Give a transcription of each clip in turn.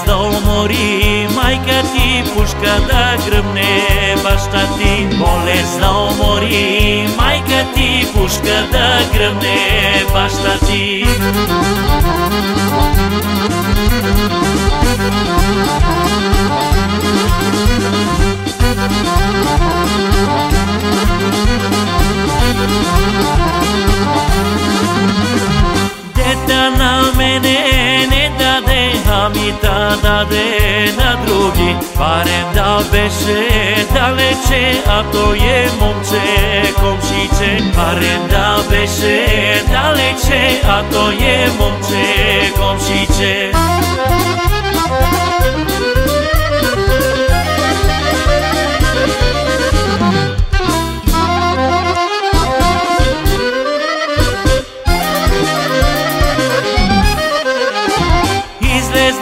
болест да умори Майка ти пушка да гръмне баща ти Болест да умори Майка ти пушка да гръмне баща ти. На мене не mi Mamita dady na drugi Parem da beszy daleczy A to je mącze komsicze Parem da beszy daleczy A to je mącze komsicze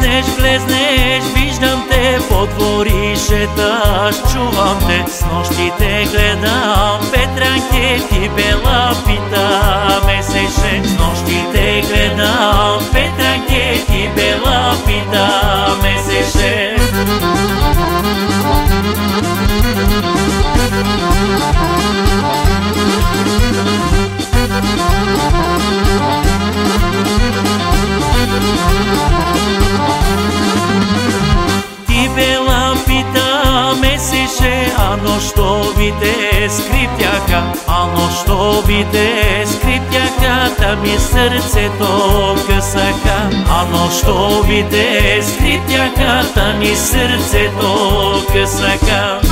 Излезнеш, влезнеш, виждам те по двори шеташ, чувам те с нощите гледам, Петранке ти бела пита месеше, с нощите гледам, Петранке ти бела пита месеше, а нощовите скриптяха, а нощовите скриптяха, та ми сърцето късаха, а нощовите скриптяха, та ми сърцето късаха.